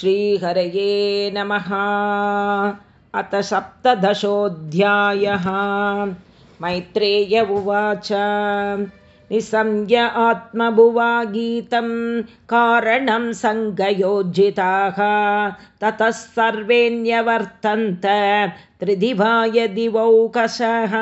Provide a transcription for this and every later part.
श्रीहरये नमः। अथ सप्तदशोऽध्यायः। मैत्रेय उवाच निसंज्ञ आत्मभुवा गीतं कारणं सङ्गयोज्जिताः। ततः सर्वेण्यवर्तन्त त्रिदिवाय दिवौकशः।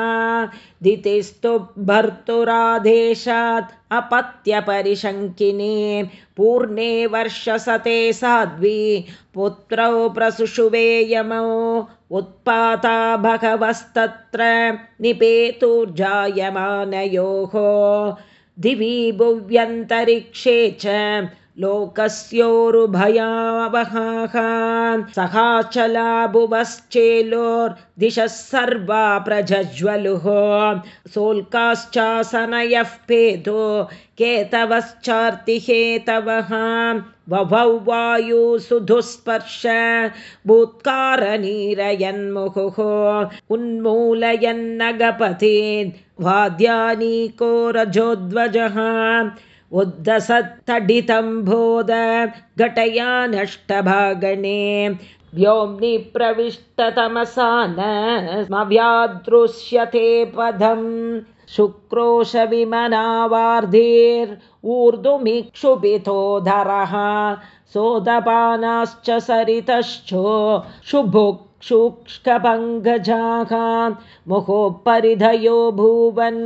दितिस्तु भर्तुरादेशात् अपत्यपरिशङ्किने। पूर्णे वर्षसते साध्वी। पुत्रौ प्रसुषुवे यमौ उत्पाता भगवस्तत्र निपेतुर्जायमानयोः। दिवि भुव्यन्तरिक्षे च लोकस्योरुभयावहाः सहाचलाभुवश्चेलोर्दिशः सर्वा प्रज्वलुः सोल्काश्चासनयः पेतो केतवश्चार्तिहेतवः। वभौ वायुसुधुस्पर्श भूत्कारनीरयन्मुहुः उन्मूलयन्नगपति वाद्यानीको रजोध्वजः उद्धसत्तडितं बोध घटया नष्टभागणे व्योम्नि प्रविष्टतमसा न व्यादृश्यते पदम् शुक्रोशविमनावार्धेर्ऊर्ध्वमिक्षुभितोधरः सोदपानाश्च सरितश्चो शुभुक्षुक्ष्कपङ्गजाः मुखोपरिधयो भुवन्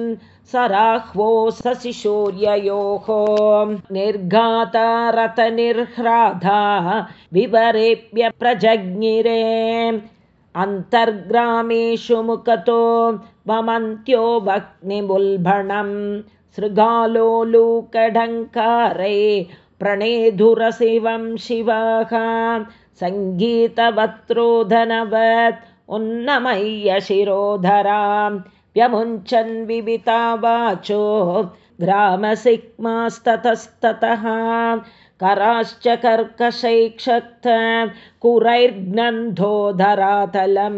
सराह्वो सशिशौर्ययोः निर्घाता रतनिर्ह्राधा विवरेभ्य प्रजज्ञिरे। अन्तर्ग्रामेषु मुखतो वमन्त्यो भग्निमुल्भणं सृगालोलूकडङ्कारे प्रणेधुरशिवं शिवः। सङ्गीतवत्रोधनवत् उन्नमय्य शिरोधरां व्यमुञ्चन् विविता वाचो ग्रामसिक्मास्ततस्ततः कराश्च कर्कशैक्षक्त कुरैर्घ्नन्धोधरातलं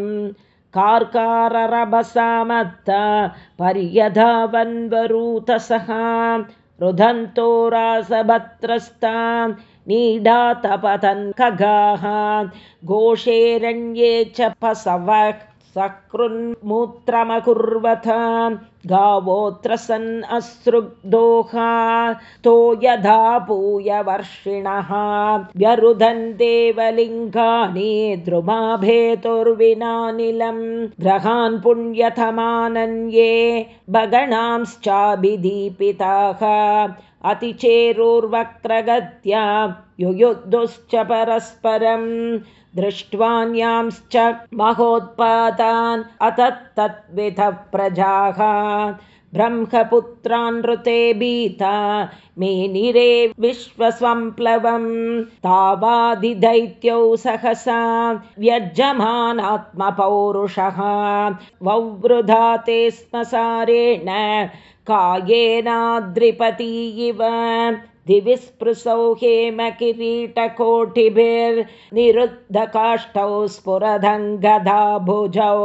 कार्काररभसामत्त पर्यधावन्वरूतसः रुदन्तो रासभत्रस्ता नीडातपतन् खगाः घोषेरण्ये च पसवः सकृन्मूत्रमकुर्वथ गावोऽत्र सन् अश्रुग्दोहा तो यथा पूयवर्षिणः व्यरुधन् देवलिङ्गानि द्रुमाभेतुर्विनानिलं ग्रहान् पुण्यथमानन्ये भगणांश्चाभिदीपिताः अतिचेरुर्वक्त्रगत्या युयुद्धुश्च परस्परं दृष्ट्वान्यांश्च महोत्पातान् अतत्तद्विधः प्रजाः। ब्रह्मपुत्रान् ऋते भीता मेनिरे विश्वसम्प्लवं तावादिदैत्यौ सहसा व्यजमानात्मपौरुषः ववृधा ते स्मसारेण कायेनाद्रिपती इव दिविस्पृशौ हेमकिरीटकोटिभिर्निरुद्धकाष्ठौ स्फुरदङ्गधा भुजौ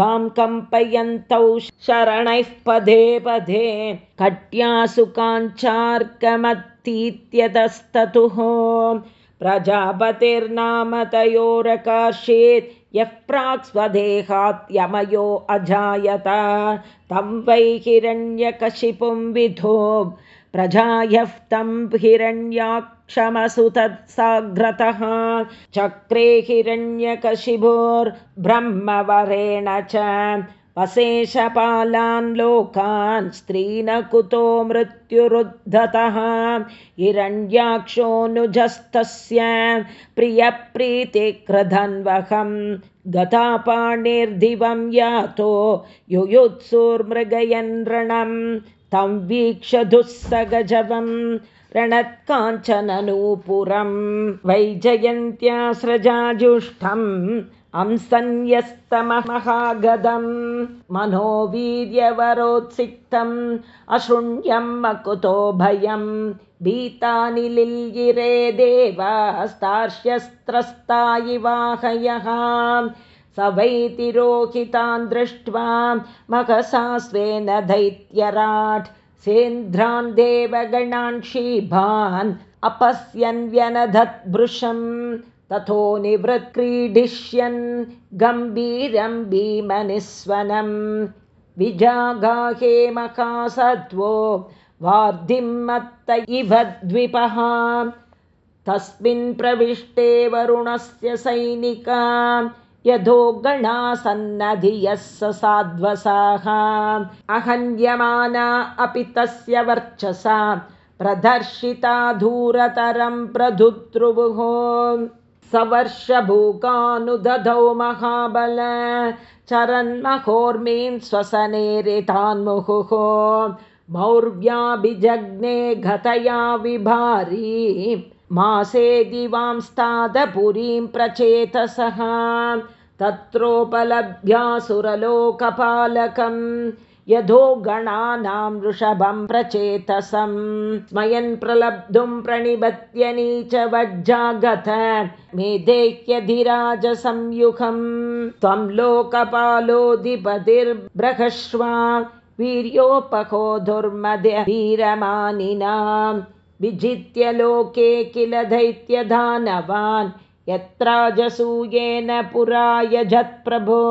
गां कम्पयन्तौ शरणैः पदे पदे कट्यासु काञ्चार्कमत्तीत्यतस्ततुः प्रजापतिर्नाम तयोरकार्षेत् यः प्राक् स्वदेहात्यमयो अजायत। तं वै हिरण्यकशिपुं विधो। प्रजायः तं हिरण्याक्षमसु तत्साग्रतः चक्रे हिरण्यकशिभोर्ब्रह्मवरेण च वशेषपालान् लोकान् स्त्रीन कुतो मृत्युरुद्धतः हिरण्याक्षोऽनुजस्तस्य प्रियप्रीतिकृधन्वहं गतापाणिर्दिवं यातो युयुत्सुर्मृगयन् रणं तं वीक्षधुःसगजवं रणत्काञ्चननूपुरं वैजयन्त्यास्रजाजुष्टम् अंसन्यस्तमहागदं मनोवीर्यवरोत्सिक्तम् अशृण्यं मकुतो भयं भीतानि लिल्गिरे देवास्तार्ष्यस्त्रस्ता इवाहयः स वैतिरोहितान् दृष्ट्वा मखसा स्वेन दैत्यराट् सेन्द्रान् देवगणान् शीभान् अपश्यन् व्यनधत् भृशम् ततो निवृत्क्रीडिष्यन् गम्भीरं भीमनिस्वनं। विजागाहे मकासत्वो वार्धिं मत्त इव द्विपः। तस्मिन् प्रविष्टे वरुणस्य सैनिका यथो गणा सन्नधियः स साध्वसाः। अहन्यमाना अपि तस्य वर्चसा प्रदर्शिता धूरतरं प्रधुतृभुः सवर्षभूकानुदधौ महाबल। चरन्महोर्मीन् श्वसनेरितान्मुहुः मौर्व्याभिजग्ने गतया विभारी। मासे दिवांस्तादपुरीं प्रचेतसः। तत्रोपलभ्यासुरलोकपालकम् यथो गणानां वृषभं प्रचेतसं स्मयन् प्रलब्धुं प्रणिबत्यनी च वज्जागत मेदेह्यधिराजसंयुखं त्वं लोकपालोऽधिपतिर्बृहश्वा वीर्योपको दुर्मदय वीरमानिनां विजित्य लोके किल दैत्यदानवान् यत्राजसूयेन पुरा यजत्प्रभो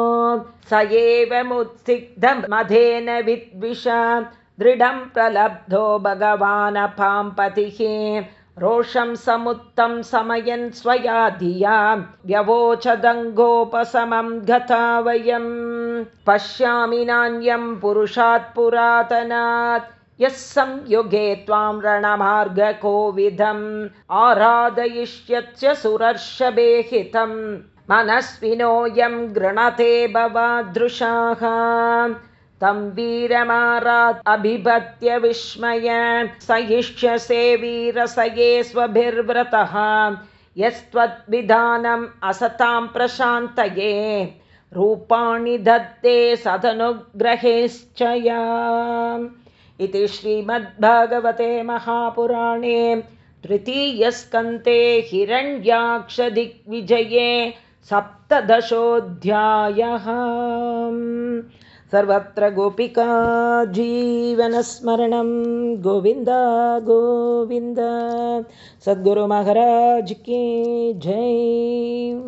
स एवमुत्सिग्धमधेन विद्विषा। दृढं प्रलब्धो भगवानपां पतिः रोषं समुत्तं समयन् स्वया धिया। व्यवोचदङ्गोपशमं गता वयं पश्यामि नान्यं पुरुषात् पुरातनात् यः संयुगे त्वां रणमार्गकोविदम् आराधयिष्यत्य सुरर्षभेहितं मनस्विनोऽयं गृणते भवादृशाः। तं वीरमारात् अभिभत्य विस्मय सहिष्यसे वीरसये स्वभिर्व्रतः। यस्त्वद्विधानम् असतां प्रशान्तये रूपाणि दत्ते सदनुग्रहेश्च इति श्रीमद्भगवते महापुराणे तृतीयस्कन्ते हिरण्याक्षदिग्विजये सप्तदशोऽध्यायः। सर्वत्र गोपिका जीवनस्मरणं। गोविन्द गोविन्द। सद्गुरुमहाराज की जय